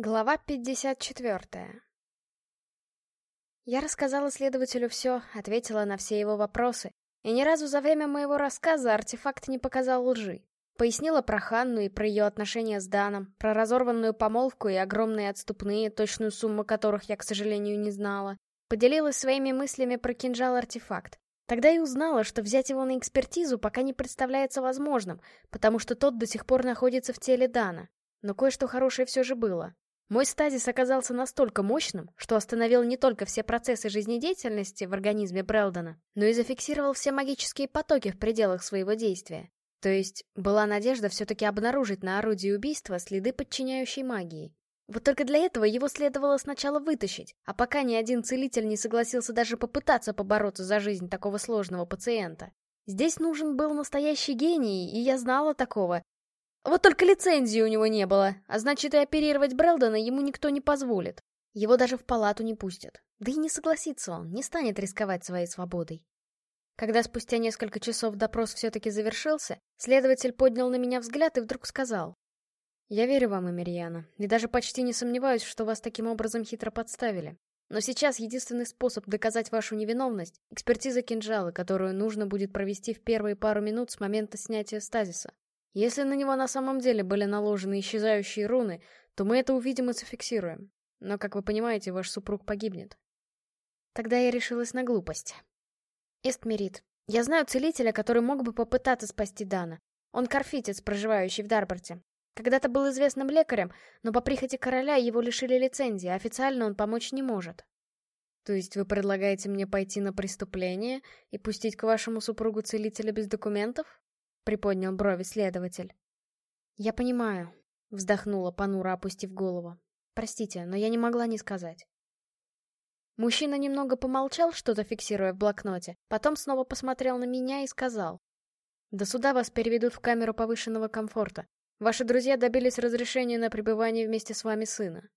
Глава 54 Я рассказала следователю все, ответила на все его вопросы, и ни разу за время моего рассказа артефакт не показал лжи. Пояснила про Ханну и про ее отношения с Даном, про разорванную помолвку и огромные отступные, точную сумму которых я, к сожалению, не знала. Поделилась своими мыслями про кинжал-артефакт. Тогда и узнала, что взять его на экспертизу пока не представляется возможным, потому что тот до сих пор находится в теле Дана. Но кое-что хорошее все же было. Мой стазис оказался настолько мощным, что остановил не только все процессы жизнедеятельности в организме Брелдона, но и зафиксировал все магические потоки в пределах своего действия. То есть, была надежда все-таки обнаружить на орудии убийства следы подчиняющей магии. Вот только для этого его следовало сначала вытащить, а пока ни один целитель не согласился даже попытаться побороться за жизнь такого сложного пациента. Здесь нужен был настоящий гений, и я знала такого, вот только лицензии у него не было, а значит и оперировать Брелдона ему никто не позволит. Его даже в палату не пустят. Да и не согласится он, не станет рисковать своей свободой. Когда спустя несколько часов допрос все-таки завершился, следователь поднял на меня взгляд и вдруг сказал. «Я верю вам, Эмирьяна, и даже почти не сомневаюсь, что вас таким образом хитро подставили. Но сейчас единственный способ доказать вашу невиновность — экспертиза кинжала, которую нужно будет провести в первые пару минут с момента снятия стазиса. Если на него на самом деле были наложены исчезающие руны, то мы это увидим и зафиксируем. Но, как вы понимаете, ваш супруг погибнет. Тогда я решилась на глупость. Эстмерит, я знаю целителя, который мог бы попытаться спасти Дана. Он карфитец, проживающий в Дарборте. Когда-то был известным лекарем, но по прихоти короля его лишили лицензии, а официально он помочь не может. То есть вы предлагаете мне пойти на преступление и пустить к вашему супругу целителя без документов? Приподнял брови следователь. «Я понимаю», — вздохнула, понуро опустив голову. «Простите, но я не могла не сказать». Мужчина немного помолчал, что-то фиксируя в блокноте, потом снова посмотрел на меня и сказал. «До суда вас переведут в камеру повышенного комфорта. Ваши друзья добились разрешения на пребывание вместе с вами сына».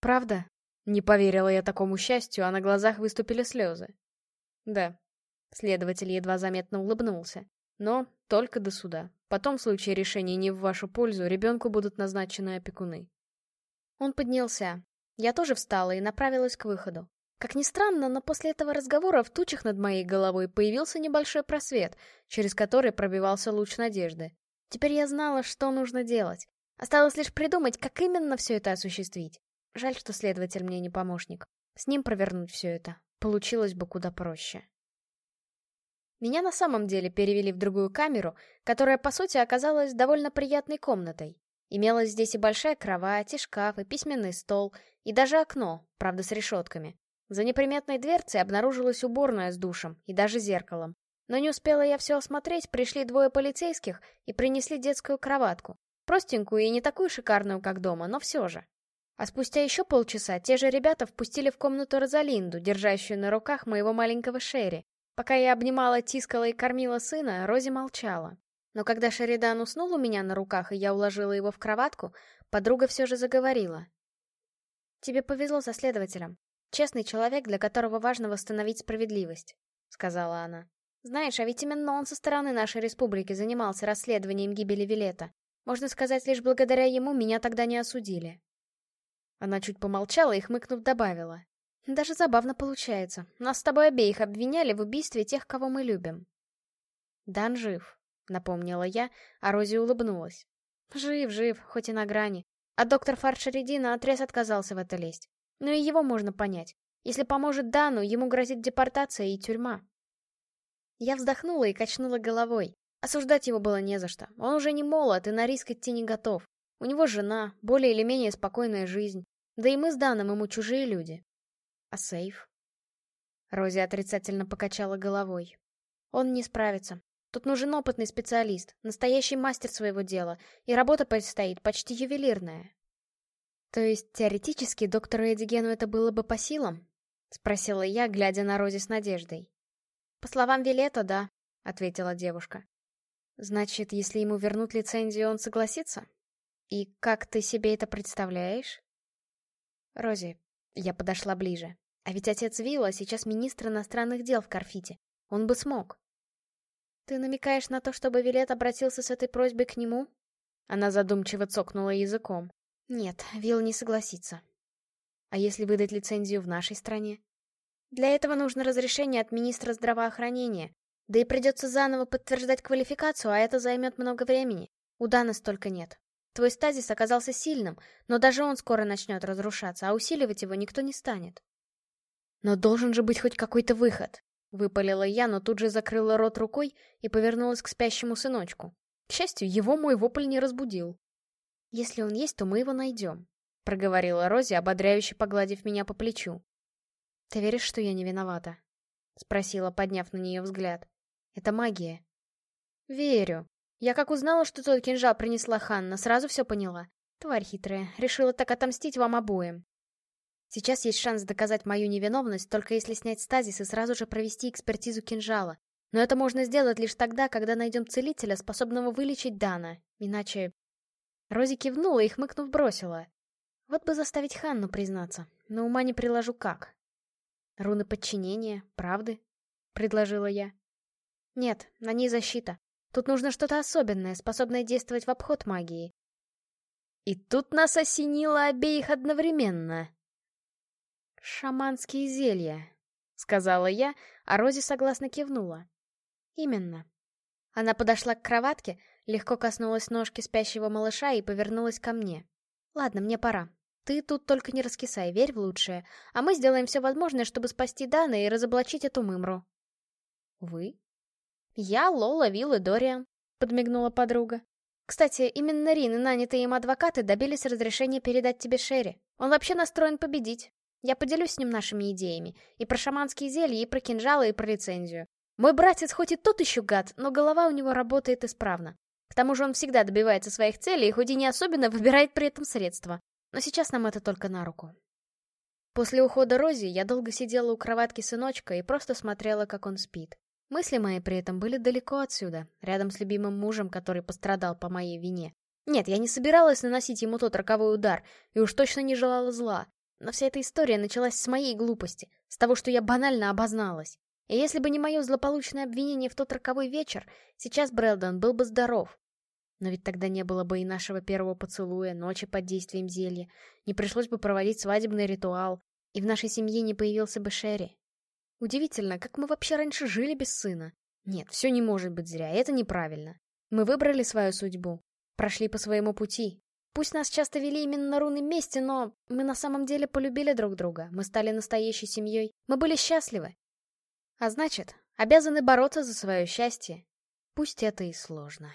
«Правда?» Не поверила я такому счастью, а на глазах выступили слезы. «Да». Следователь едва заметно улыбнулся. Но только до суда. Потом, в случае решения не в вашу пользу, ребенку будут назначены опекуны. Он поднялся. Я тоже встала и направилась к выходу. Как ни странно, но после этого разговора в тучах над моей головой появился небольшой просвет, через который пробивался луч надежды. Теперь я знала, что нужно делать. Осталось лишь придумать, как именно все это осуществить. Жаль, что следователь мне не помощник. С ним провернуть все это получилось бы куда проще. Меня на самом деле перевели в другую камеру, которая, по сути, оказалась довольно приятной комнатой. Имелась здесь и большая кровать, и шкаф, и письменный стол, и даже окно, правда, с решетками. За неприметной дверцей обнаружилась уборная с душем и даже зеркалом. Но не успела я все осмотреть, пришли двое полицейских и принесли детскую кроватку. Простенькую и не такую шикарную, как дома, но все же. А спустя еще полчаса те же ребята впустили в комнату Розалинду, держащую на руках моего маленького Шерри, Пока я обнимала, тискала и кормила сына, Рози молчала. Но когда Шеридан уснул у меня на руках, и я уложила его в кроватку, подруга все же заговорила. «Тебе повезло со следователем. Честный человек, для которого важно восстановить справедливость», — сказала она. «Знаешь, а ведь именно он со стороны нашей республики занимался расследованием гибели Вилета. Можно сказать, лишь благодаря ему меня тогда не осудили». Она чуть помолчала и, хмыкнув, добавила. Даже забавно получается. Нас с тобой обеих обвиняли в убийстве тех, кого мы любим. Дан жив, напомнила я, а Рози улыбнулась. Жив, жив, хоть и на грани. А доктор Фаршериди отрез отказался в это лезть. Но и его можно понять. Если поможет Дану, ему грозит депортация и тюрьма. Я вздохнула и качнула головой. Осуждать его было не за что. Он уже не молод и на риск идти не готов. У него жена, более или менее спокойная жизнь. Да и мы с Даном ему чужие люди. А сейф? Рози отрицательно покачала головой. Он не справится. Тут нужен опытный специалист, настоящий мастер своего дела, и работа предстоит почти ювелирная. То есть, теоретически, доктору Эдигену это было бы по силам? Спросила я, глядя на Рози с надеждой. По словам Вилета, да, ответила девушка. Значит, если ему вернут лицензию, он согласится? И как ты себе это представляешь? Рози, я подошла ближе. А ведь отец Вилла сейчас министр иностранных дел в Карфите. Он бы смог. Ты намекаешь на то, чтобы Вилет обратился с этой просьбой к нему? Она задумчиво цокнула языком. Нет, Вилл не согласится. А если выдать лицензию в нашей стране? Для этого нужно разрешение от министра здравоохранения. Да и придется заново подтверждать квалификацию, а это займет много времени. У Дана столько нет. Твой стазис оказался сильным, но даже он скоро начнет разрушаться, а усиливать его никто не станет. Но должен же быть хоть какой-то выход. Выпалила я, но тут же закрыла рот рукой и повернулась к спящему сыночку. К счастью, его мой вопль не разбудил. «Если он есть, то мы его найдем», — проговорила Рози, ободряюще погладив меня по плечу. «Ты веришь, что я не виновата?» — спросила, подняв на нее взгляд. «Это магия». «Верю. Я как узнала, что тот кинжал принесла Ханна, сразу все поняла. Тварь хитрая, решила так отомстить вам обоим. Сейчас есть шанс доказать мою невиновность, только если снять стазис и сразу же провести экспертизу кинжала. Но это можно сделать лишь тогда, когда найдем целителя, способного вылечить Дана. Иначе... Рози кивнула и, хмыкнув, бросила. Вот бы заставить Ханну признаться, но ума не приложу как. «Руны подчинения, правды?» — предложила я. «Нет, на ней защита. Тут нужно что-то особенное, способное действовать в обход магии». И тут нас осенило обеих одновременно. «Шаманские зелья», — сказала я, а Рози согласно кивнула. «Именно». Она подошла к кроватке, легко коснулась ножки спящего малыша и повернулась ко мне. «Ладно, мне пора. Ты тут только не раскисай, верь в лучшее, а мы сделаем все возможное, чтобы спасти Дана и разоблачить эту мымру». «Вы?» «Я, Лола, Вилл и Дориан», — подмигнула подруга. «Кстати, именно Рин и нанятые им адвокаты добились разрешения передать тебе Шерри. Он вообще настроен победить. Я поделюсь с ним нашими идеями. И про шаманские зелья, и про кинжалы, и про лицензию. Мой братец хоть и тот еще гад, но голова у него работает исправно. К тому же он всегда добивается своих целей, хоть и не особенно выбирает при этом средства. Но сейчас нам это только на руку. После ухода Рози я долго сидела у кроватки сыночка и просто смотрела, как он спит. Мысли мои при этом были далеко отсюда, рядом с любимым мужем, который пострадал по моей вине. Нет, я не собиралась наносить ему тот роковой удар, и уж точно не желала зла. Но вся эта история началась с моей глупости, с того, что я банально обозналась. И если бы не мое злополучное обвинение в тот роковой вечер, сейчас Брэлдон был бы здоров, но ведь тогда не было бы и нашего первого поцелуя, ночи под действием зелья, не пришлось бы проводить свадебный ритуал, и в нашей семье не появился бы Шерри. Удивительно, как мы вообще раньше жили без сына. Нет, все не может быть зря, это неправильно. Мы выбрали свою судьбу, прошли по своему пути. Пусть нас часто вели именно на руны мести, но мы на самом деле полюбили друг друга, мы стали настоящей семьей, мы были счастливы. А значит, обязаны бороться за свое счастье. Пусть это и сложно.